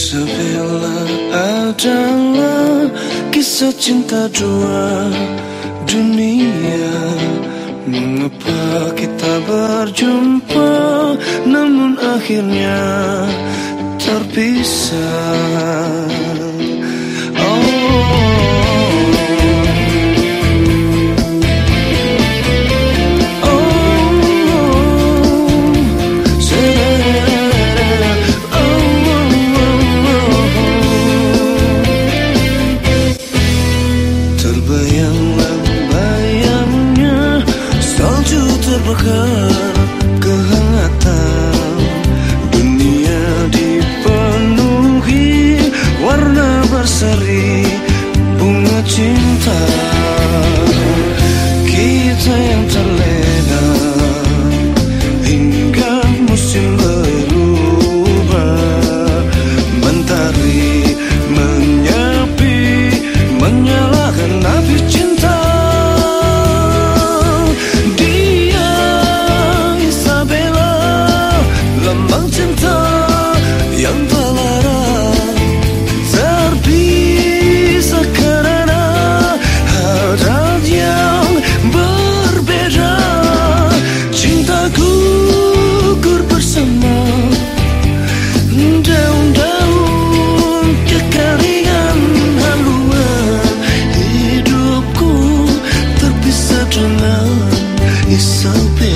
Sebelah adalah kisah cinta dua dunia. Mengapa kita berjumpa namun akhirnya terpisah? 尽头 you're so big.